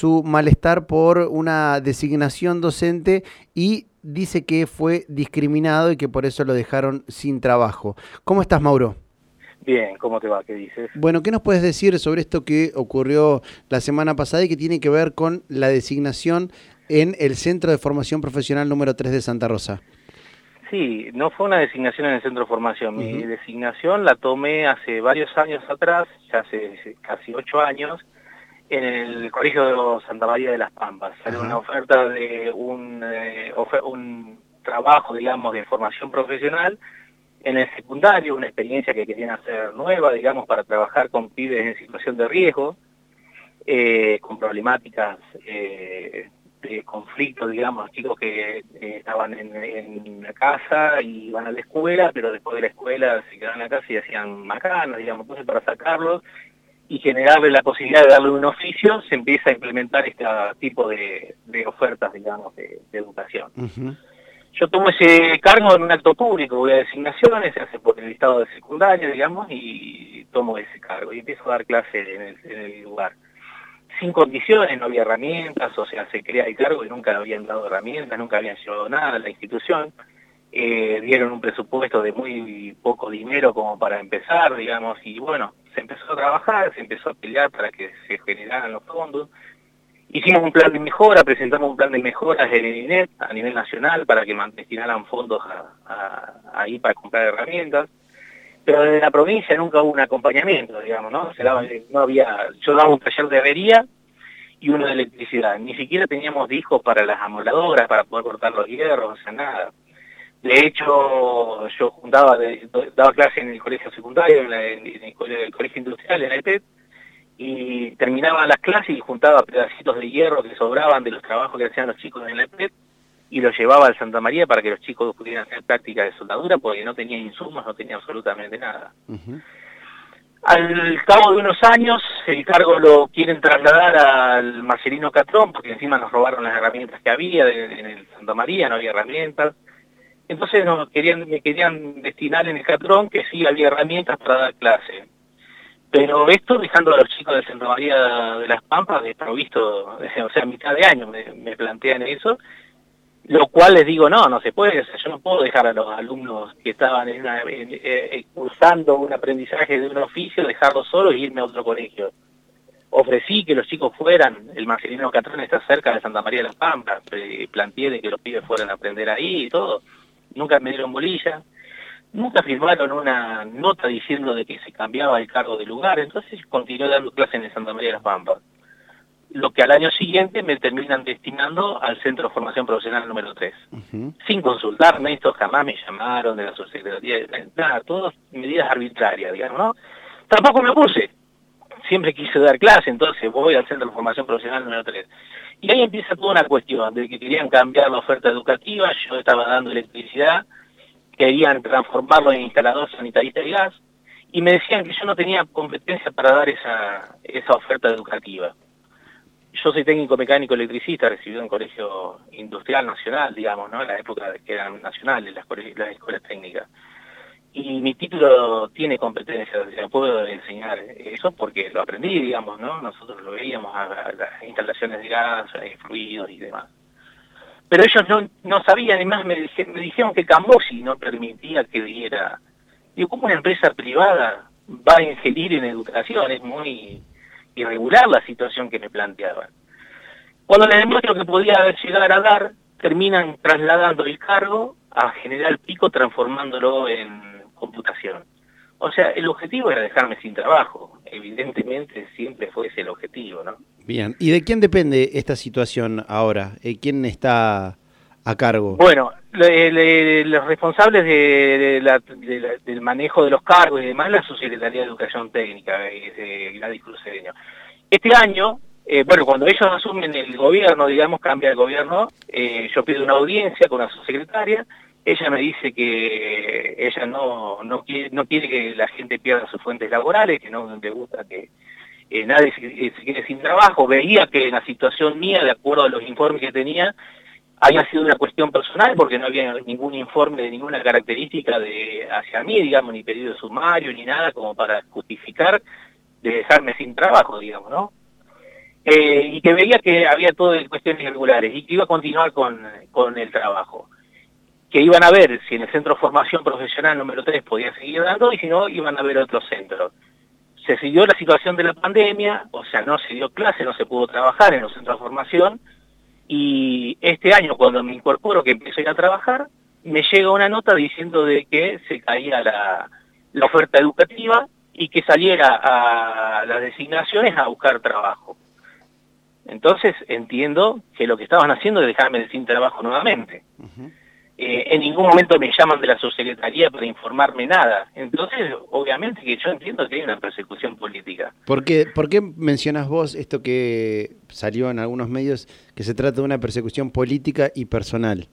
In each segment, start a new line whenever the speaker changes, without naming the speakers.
su malestar por una designación docente y dice que fue discriminado y que por eso lo dejaron sin trabajo. ¿Cómo estás, Mauro?
Bien, ¿cómo te va? ¿Qué dices?
Bueno, ¿qué nos puedes decir sobre esto que ocurrió la semana pasada y que tiene que ver con la designación en el Centro de Formación Profesional número 3 de Santa Rosa?
Sí, no fue una designación en el centro de formación. Mi designación la tomé hace varios años atrás, ya hace casi ocho años, en el Colegio de Santa María de las Pampas. Salió una oferta de un, eh, un trabajo, digamos, de formación profesional en el secundario, una experiencia que querían hacer nueva, digamos, para trabajar con pibes en situación de riesgo, eh, con problemáticas eh, de conflicto, digamos, chicos que eh, estaban en, en, la casa y iban a la escuela, pero después de la escuela se quedaban en la casa y hacían macanas, digamos, entonces para sacarlos y generarle la posibilidad de darle un oficio, se empieza a implementar este tipo de, ofertas, digamos, de, educación. Yo tomo ese cargo en un acto público, voy a designaciones, se hace por el estado de secundaria, digamos, y tomo ese cargo y empiezo a dar clase en el lugar sin condiciones, no había herramientas, o sea, se crea el cargo y nunca habían dado herramientas, nunca habían llevado nada a la institución. Eh, dieron un presupuesto de muy poco dinero como para empezar, digamos, y bueno, empezó a trabajar, se empezó a pelear para que se generaran los fondos. Hicimos un plan de mejora, presentamos un plan de mejoras en el INET a nivel nacional para que destinaran fondos ahí para comprar herramientas pero desde la provincia nunca hubo un acompañamiento, digamos, ¿no? Se daba, no había, yo daba un taller de herrería y uno de electricidad. Ni siquiera teníamos discos para las amoladoras, para poder cortar los hierros, o sea, nada. De hecho, yo juntaba, daba clase en el colegio secundario, en, el, colegio industrial, en el PET, y terminaba las clases y juntaba pedacitos de hierro que sobraban de los trabajos que hacían los chicos en el PET y lo llevaba al Santa María para que los chicos pudieran hacer práctica de soldadura porque no tenía insumos, no tenía absolutamente nada. Al cabo de unos años, el cargo lo quieren trasladar al Marcelino Catrón, porque encima nos robaron las herramientas que había en el Santa María, no había herramientas. Entonces nos querían, me querían destinar en el Catrón que sí había herramientas para dar clase. Pero esto dejando a los chicos de Santa María de las Pampas desprovisto, o sea, a mitad de año me, plantean eso, lo cual les digo, no, no se puede, yo no puedo dejar a los alumnos que estaban en eh, cursando un aprendizaje de un oficio, dejarlos solos y irme a otro colegio. Ofrecí que los chicos fueran, el Marcelino Catrón está cerca de Santa María de las Pampas, eh, planteé de que los pibes fueran a aprender ahí y todo. Nunca me dieron bolilla, nunca firmaron una nota diciendo de que se cambiaba el cargo de lugar, entonces continué dando clases en Santa María de las Pampas lo que al año siguiente me terminan destinando al Centro de Formación Profesional número 3. Sin consultarme, esto jamás me llamaron de la subsecretaría, nada, todas medidas arbitrarias, digamos, ¿no? Tampoco me puse. Siempre quise dar clase, entonces voy al Centro de Formación Profesional número 3. Y ahí empieza toda una cuestión de que querían cambiar la oferta educativa, yo estaba dando electricidad, querían transformarlo en instalador sanitarista de gas, y me decían que yo no tenía competencia para dar esa, esa oferta educativa yo soy técnico mecánico electricista, recibido en colegio industrial nacional, digamos, ¿no? En la época que eran nacionales las, las escuelas técnicas. Y mi título tiene competencias, o sea, puedo enseñar eso porque lo aprendí, digamos, ¿no? Nosotros lo veíamos a, las instalaciones de gas, de fluidos y demás. Pero ellos no, no sabían, además me, me dijeron que Cambosi no permitía que diera... Digo, ¿cómo una empresa privada va a ingerir en educación? Es muy irregular la situación que me planteaban. Cuando les demuestro que podía llegar a dar, terminan trasladando el cargo a General Pico transformándolo en computación. O sea, el objetivo era dejarme sin trabajo. Evidentemente siempre fue ese el objetivo, ¿no?
Bien. ¿Y de quién depende esta situación ahora? Eh, ¿Quién está a cargo?
Bueno, los responsables del manejo de los cargos y demás, la Subsecretaría de Educación Técnica, de Gladys Cruceño. Este año, eh, bueno, cuando ellos asumen el gobierno, digamos, cambia el gobierno, eh, yo pido una audiencia con la subsecretaria, ella me dice que ella no, no, quiere, no quiere que la gente pierda sus fuentes laborales, que no le gusta que eh, nadie se, quede sin trabajo, veía que en la situación mía, de acuerdo a los informes que tenía, había sido una cuestión personal porque no había ningún informe de ninguna característica de hacia mí, digamos, ni pedido sumario, ni nada como para justificar de dejarme sin trabajo, digamos, ¿no? eh, y que veía que había todo en cuestiones irregulares y que iba a continuar con, con el trabajo. Que iban a ver si en el centro de formación profesional número 3 podía seguir dando y si no, iban a ver otros centros. Se siguió la situación de la pandemia, o sea, no se dio clase, no se pudo trabajar en los centros de formación, y este año cuando me incorporo, que empiezo a ir a trabajar, me llega una nota diciendo de que se caía la, la oferta educativa y que saliera a las designaciones a buscar trabajo. Entonces entiendo que lo que estaban haciendo es dejarme sin trabajo nuevamente. Eh, en ningún momento me llaman de la subsecretaría para informarme nada. Entonces, obviamente que yo entiendo que hay una persecución política.
¿Por qué, ¿Por qué mencionas vos esto que salió en algunos medios, que se trata de una persecución política y personal?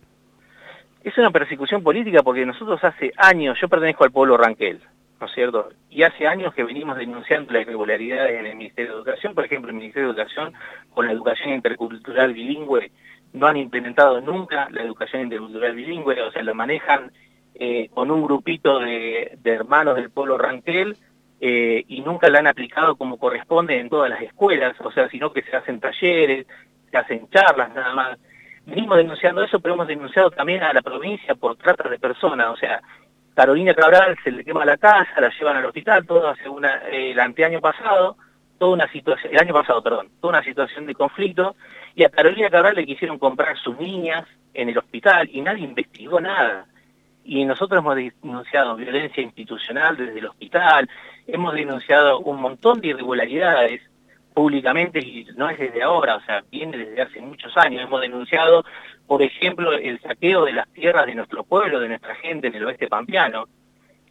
Es una persecución política porque nosotros hace años, yo pertenezco al pueblo Ranquel, ¿no es cierto? Y hace años que venimos denunciando las irregularidades en el Ministerio de Educación, por ejemplo, el Ministerio de Educación con la educación intercultural bilingüe no han implementado nunca la educación intercultural bilingüe, o sea, lo manejan eh, con un grupito de, hermanos del pueblo Ranquel eh, y nunca la han aplicado como corresponde en todas las escuelas, o sea, sino que se hacen talleres, se hacen charlas nada más. Venimos denunciando eso, pero hemos denunciado también a la provincia por trata de personas, o sea, Carolina Cabral se le quema la casa, la llevan al hospital, todo hace una, el anteaño pasado, toda una situación, el año pasado, perdón, toda una situación de conflicto, y a Carolina Cabral le quisieron comprar sus niñas en el hospital y nadie investigó nada. Y nosotros hemos denunciado violencia institucional desde el hospital, hemos denunciado un montón de irregularidades públicamente y no es desde ahora, o sea, viene desde hace muchos años. Hemos denunciado por ejemplo, el saqueo de las tierras de nuestro pueblo, de nuestra gente en el oeste pampeano,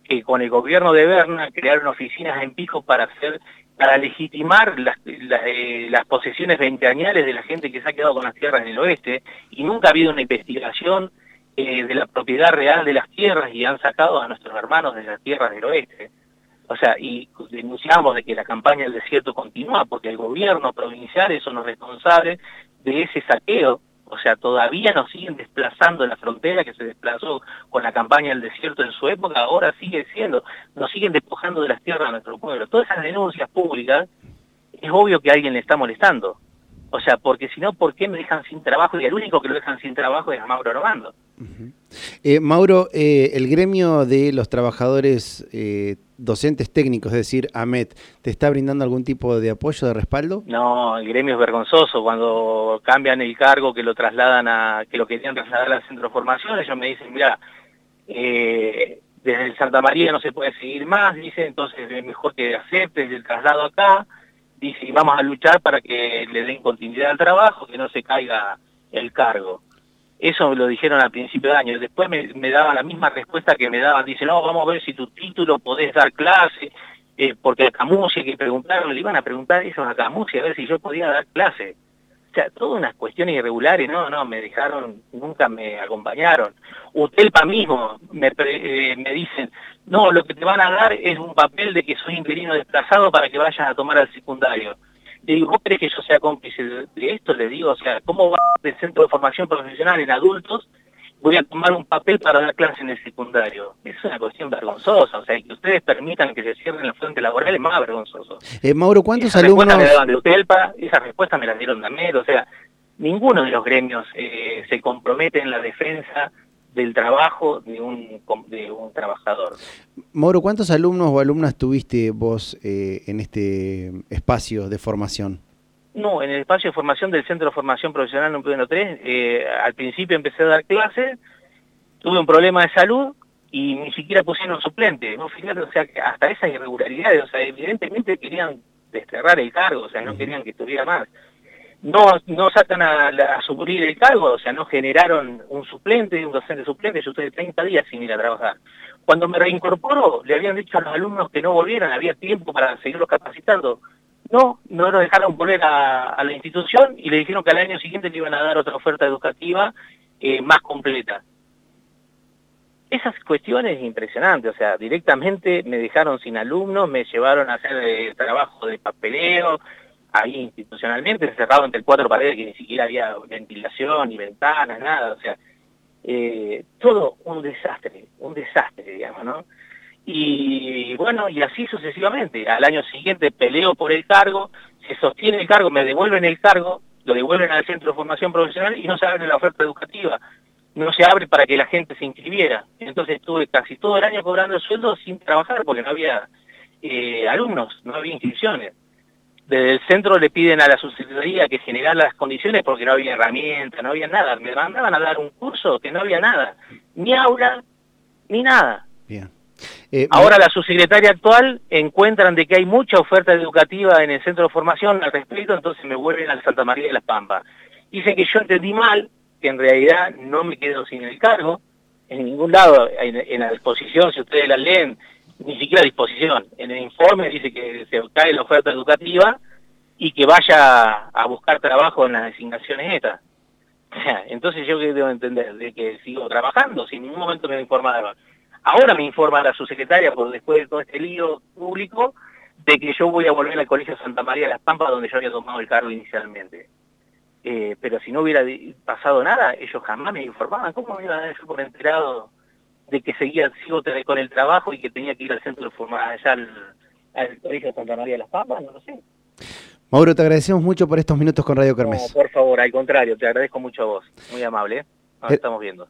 que con el gobierno de Berna crearon oficinas en Pijo para hacer para legitimar las, eh, las posesiones veinteañales de la gente que se ha quedado con las tierras en el oeste, y nunca ha habido una investigación eh, de la propiedad real de las tierras y han sacado a nuestros hermanos de las tierras del oeste. O sea, y denunciamos de que la campaña del desierto continúa porque el gobierno provincial es uno responsable de ese saqueo o sea, todavía nos siguen desplazando la frontera que se desplazó con la campaña del desierto en su época, ahora sigue siendo, nos siguen despojando de las tierras a nuestro pueblo. Todas esas denuncias públicas, es obvio que alguien le está molestando. O sea, porque si no, ¿por qué me dejan sin trabajo? Y el único que lo dejan sin trabajo es a Mauro
Eh, Mauro, eh, el gremio de los trabajadores eh, docentes técnicos, es decir, AMET, ¿te está brindando algún tipo de apoyo, de respaldo?
No, el gremio es vergonzoso. Cuando cambian el cargo, que lo trasladan a, que lo querían trasladar al centro de formación, ellos me dicen, mira, desde el Santa María no se puede seguir más, dice, entonces es mejor que aceptes el traslado acá, dice, y vamos a luchar para que le den continuidad al trabajo, que no se caiga el cargo. Eso lo dijeron al principio de año. Después me, me daban la misma respuesta que me daban. Dicen, no, vamos a ver si tu título podés dar clase, eh, porque a Camusi que preguntarle, le iban a preguntar ellos a Camusi a ver si yo podía dar clase. O sea, todas unas cuestiones irregulares, no, no, me dejaron, nunca me acompañaron. Utelpa mismo me, eh, me dicen, no, lo que te van a dar es un papel de que soy interino desplazado para que vayas a tomar al secundario. Le digo, ¿vos crees que yo sea cómplice de esto? Le digo, o sea, ¿cómo va del centro de formación profesional en adultos? Voy a tomar un papel para dar clase en el secundario. Es una cuestión vergonzosa, o sea, que ustedes permitan que se cierren las fuentes laborales es más vergonzoso.
Eh, Mauro, ¿cuántos esa alumnos...?
Respuesta me de UTELPA, esa respuesta me la dieron de AMED, o sea, ninguno de los gremios eh, se compromete en la defensa del trabajo de un, de un trabajador.
Mauro, ¿cuántos alumnos o alumnas tuviste vos eh, en este espacio de formación?
No, en el espacio de formación del Centro de Formación Profesional número 3, eh, al principio empecé a dar clases, tuve un problema de salud y ni siquiera pusieron suplente. ¿no? Fíjate, o sea, hasta esas irregularidades, o sea, evidentemente querían desterrar el cargo, o sea, no querían que estuviera más no, no sacan a, a, suplir el cargo, o sea, no generaron un suplente, un docente suplente, yo estoy 30 días sin ir a trabajar. Cuando me reincorporo, le habían dicho a los alumnos que no volvieran, había tiempo para seguirlos capacitando. No, no lo dejaron poner a, la institución y le dijeron que al año siguiente le iban a dar otra oferta educativa eh, más completa. Esas cuestiones impresionantes, o sea, directamente me dejaron sin alumnos, me llevaron a hacer eh, trabajo de papeleo, ahí institucionalmente, encerrado entre cuatro paredes que ni siquiera había ventilación, ni ventanas, nada, o sea, eh, todo un desastre, un desastre, digamos, ¿no? Y bueno, y así sucesivamente. Al año siguiente peleo por el cargo, se sostiene el cargo, me devuelven el cargo, lo devuelven al centro de formación profesional y no se abre la oferta educativa. No se abre para que la gente se inscribiera. Entonces estuve casi todo el año cobrando sueldo sin trabajar porque no había eh, alumnos, no había inscripciones. Desde el centro le piden a la subsecretaría que generara las condiciones porque no había herramientas, no había nada. Me mandaban a dar un curso que no había nada. Ni aula, ni nada. Bien. Eh, Ahora la subsecretaria actual encuentran de que hay mucha oferta educativa en el centro de formación al respecto, entonces me vuelven al Santa María de las Pampas. Dice que yo entendí mal, que en realidad no me quedo sin el cargo, en ningún lado, en, la disposición, si ustedes la leen, ni siquiera disposición. En el informe dice que se cae la oferta educativa y que vaya a buscar trabajo en las designaciones estas. Entonces yo que debo entender, de que sigo trabajando, sin ningún momento me informaron. Ahora me informa la subsecretaria, por después de todo este lío público, de que yo voy a volver al Colegio Santa María de las Pampas, donde yo había tomado el cargo inicialmente. Eh, pero si no hubiera pasado nada, ellos jamás me informaban. ¿Cómo me iban a yo por enterado de que seguía, sigo con el trabajo y que tenía que ir al centro de formación, allá al, al, Colegio Santa María de las Pampas? No lo sé.
Mauro, te agradecemos mucho por estos minutos con Radio Kermés.
No, por favor, al contrario, te agradezco mucho a vos. Muy amable, ¿eh? Nos eh, estamos viendo.